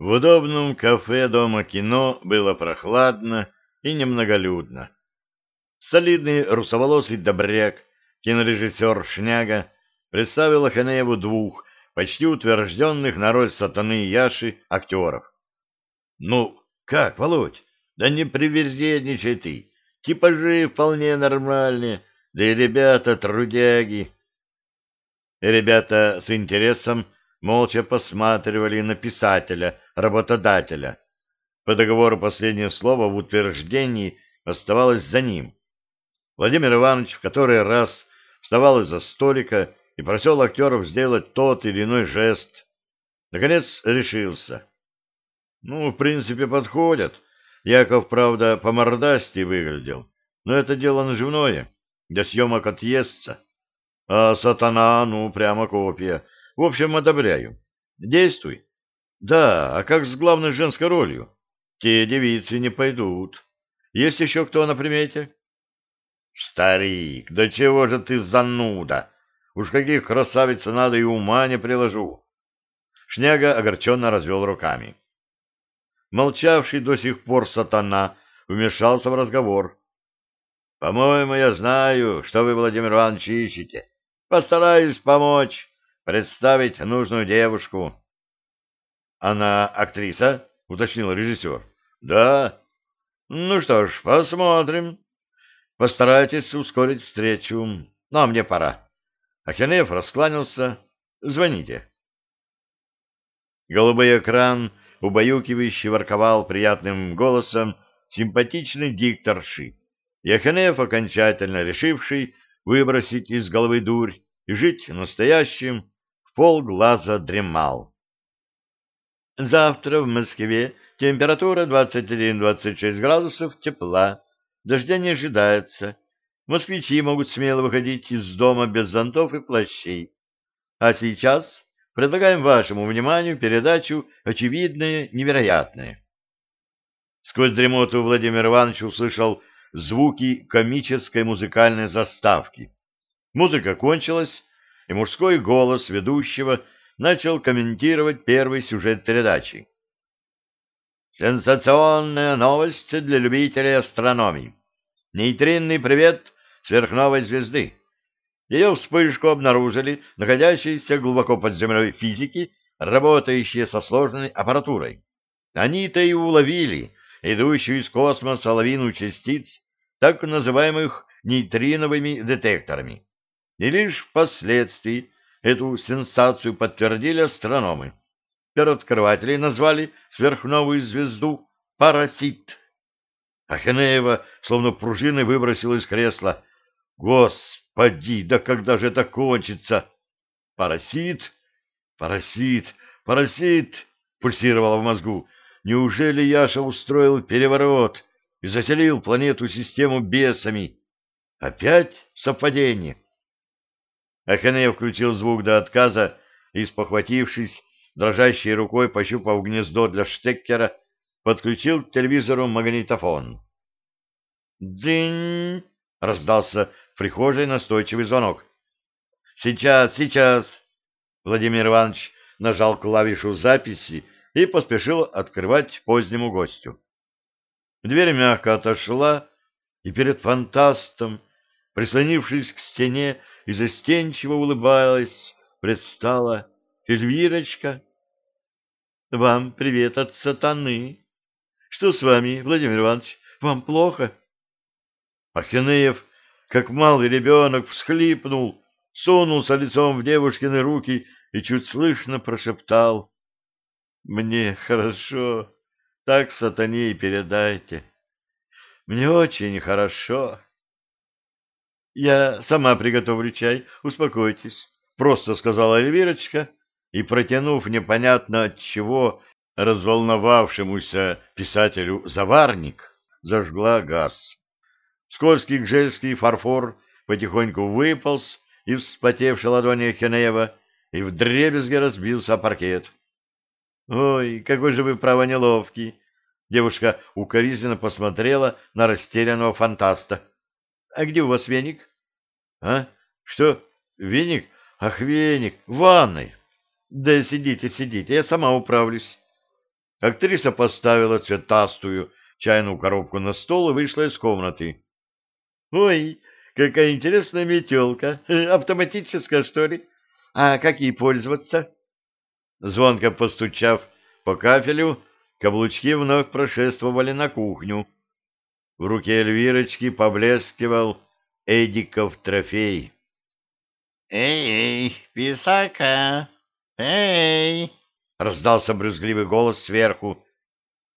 В удобном кафе дома кино было прохладно и немноголюдно. Солидный русоволосый добряк, кинорежиссер Шняга, представил Аханееву двух почти утвержденных на роль сатаны Яши актеров. — Ну, как, Володь? Да не приверзедничай ты. Типажи вполне нормальные, да и ребята трудяги. И ребята с интересом молча посматривали на писателя, работодателя. По договору последнее слово в утверждении оставалось за ним. Владимир Иванович в который раз вставал из-за столика и просил актеров сделать тот или иной жест. Наконец решился. Ну, в принципе, подходят. Яков, правда, по мордасти выглядел, но это дело наживное, для съемок отъестся. А сатана, ну, прямо копия. В общем, одобряю. Действуй. Да, а как с главной женской ролью? Те девицы не пойдут. Есть еще кто на примете? Старик, да чего же ты зануда? Уж каких красавиц надо и ума не приложу. Шняга огорченно развел руками. Молчавший до сих пор сатана вмешался в разговор. — По-моему, я знаю, что вы, Владимир Иванович, ищете. Постараюсь помочь представить нужную девушку. — Она актриса? — уточнил режиссер. — Да. — Ну что ж, посмотрим. Постарайтесь ускорить встречу. Ну, а мне пора. Ахенеев раскланялся. Звоните. Голубой экран убаюкивающе ворковал приятным голосом симпатичный дикторши. И Ахенеев, окончательно решивший выбросить из головы дурь и жить настоящим, в полглаза дремал. Завтра в Москве температура 21-26 градусов тепла, дождя не ожидается. Москвичи могут смело выходить из дома без зонтов и плащей. А сейчас предлагаем вашему вниманию передачу «Очевидное невероятное». Сквозь дремоту Владимир Иванович услышал звуки комической музыкальной заставки. Музыка кончилась, и мужской голос ведущего начал комментировать первый сюжет передачи. Сенсационная новость для любителей астрономии. Нейтринный привет сверхновой звезды. Ее вспышку обнаружили находящиеся глубоко под землей физики, работающие со сложной аппаратурой. Они-то и уловили идущую из космоса лавину частиц, так называемых нейтриновыми детекторами. И лишь впоследствии эту сенсацию подтвердили астрономы. Первооткрыватели назвали сверхновую звезду «Парасит». Ахенеева словно пружиной выбросила из кресла. «Господи, да когда же это кончится?» «Парасит? Парасит? Парасит!» — пульсировало в мозгу. Неужели Яша устроил переворот и заселил планету-систему бесами? Опять совпадение? Аханеев включил звук до отказа и, спохватившись, дрожащей рукой пощупав гнездо для штекера, подключил к телевизору магнитофон. «Дзинь!» — раздался в прихожей настойчивый звонок. «Сейчас, сейчас!» Владимир Иванович нажал клавишу записи и поспешил открывать позднему гостю. Дверь мягко отошла, и перед фантастом, прислонившись к стене и застенчиво улыбаясь, предстала Эльвирочка. — Вам привет от сатаны. Что с вами, Владимир Иванович? Вам плохо? Ахинеев, как малый ребенок, всхлипнул, сунулся лицом в девушкины руки и чуть слышно прошептал. Мне хорошо. Так сатане и передайте. Мне очень хорошо. Я сама приготовлю чай, успокойтесь, просто сказала Эльвирочка и, протянув непонятно от чего разволновавшемуся писателю заварник, зажгла газ. Скользкий гжельский фарфор потихоньку выполз из вспотевшей ладони Хенеева и вдребезги разбился паркет. Ой, какой же вы, право, неловкий. Девушка укоризненно посмотрела на растерянного фантаста. А где у вас веник? А? Что? Веник? Ах, веник, в ванной. Да сидите, сидите, я сама управлюсь. Актриса поставила цветастую чайную коробку на стол и вышла из комнаты. — Ой, какая интересная метелка! Автоматическая, что ли? А как ей пользоваться? Звонко постучав по кафелю, каблучки вновь прошествовали на кухню. В руке Эльвирочки поблескивал Эдиков трофей. «Эй, писака! Эй!» — раздался брюзгливый голос сверху.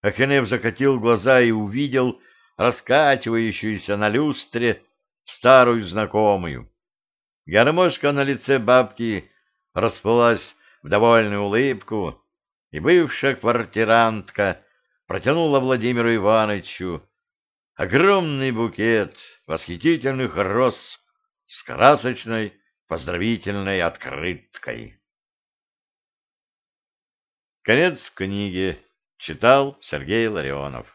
Ахенев закатил глаза и увидел раскачивающуюся на люстре старую знакомую. Гармошка на лице бабки расплылась в довольную улыбку, и бывшая квартирантка протянула Владимиру Ивановичу огромный букет восхитительных роз с красочной поздравительной открыткой. Конец книги. Читал Сергей Ларионов.